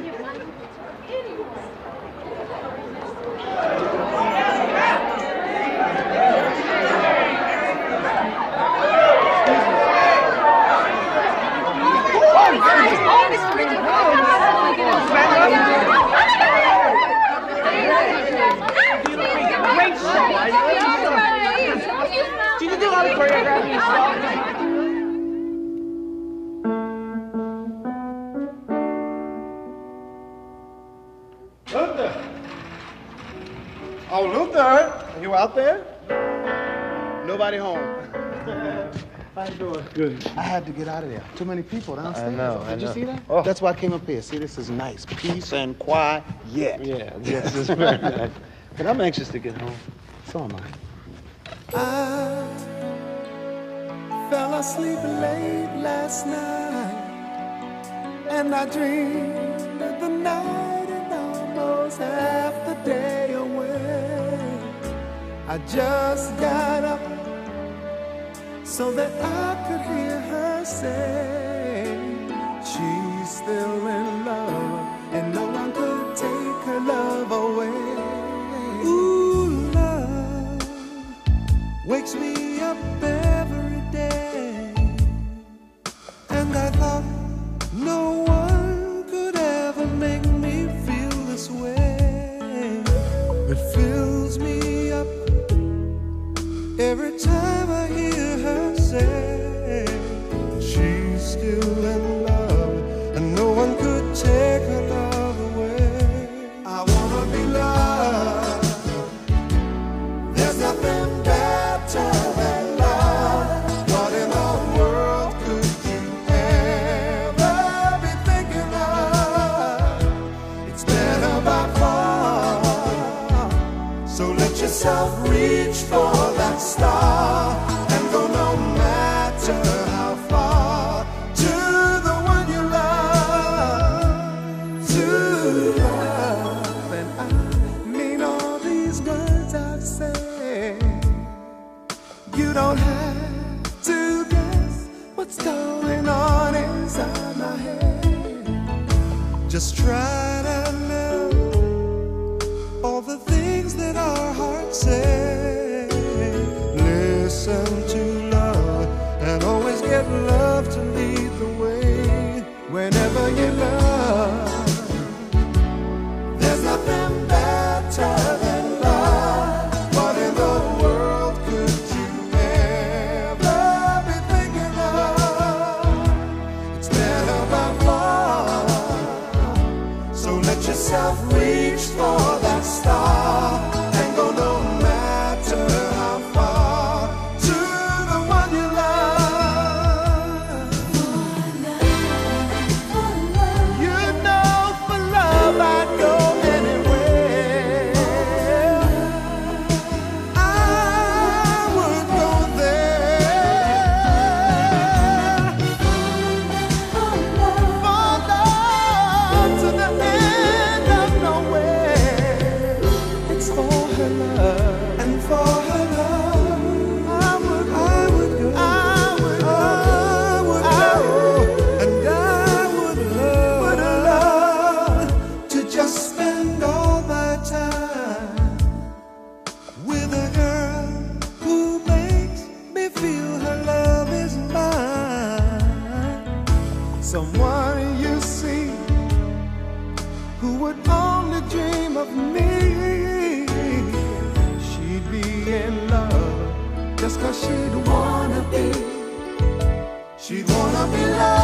Great show. Did you do a lot of choreography and Oh, Luther! Are you out there? Nobody home. How you doing? Good. I had to get out of there. Too many people downstairs. I know, I Did you know. see that? Oh. That's why I came up here. See, this is nice. Peace and quiet. Yeah. Yeah, yes, it's very nice. But I'm anxious to get home. So am I. I fell asleep late last night, and I dreamed I just got up so that I could hear her say she's still in love, and no one could take her love away. Ooh, love wakes me up every day. And I thought no one could ever make me feel this way. It fills me every time yourself reach for that star and go no matter how far to the one you love. To love, and I mean all these words I've said. You don't have to guess what's going on inside my head. Just try to yourself reach for that would only dream of me. She'd be in love just cause she'd wanna be. She'd wanna be loved.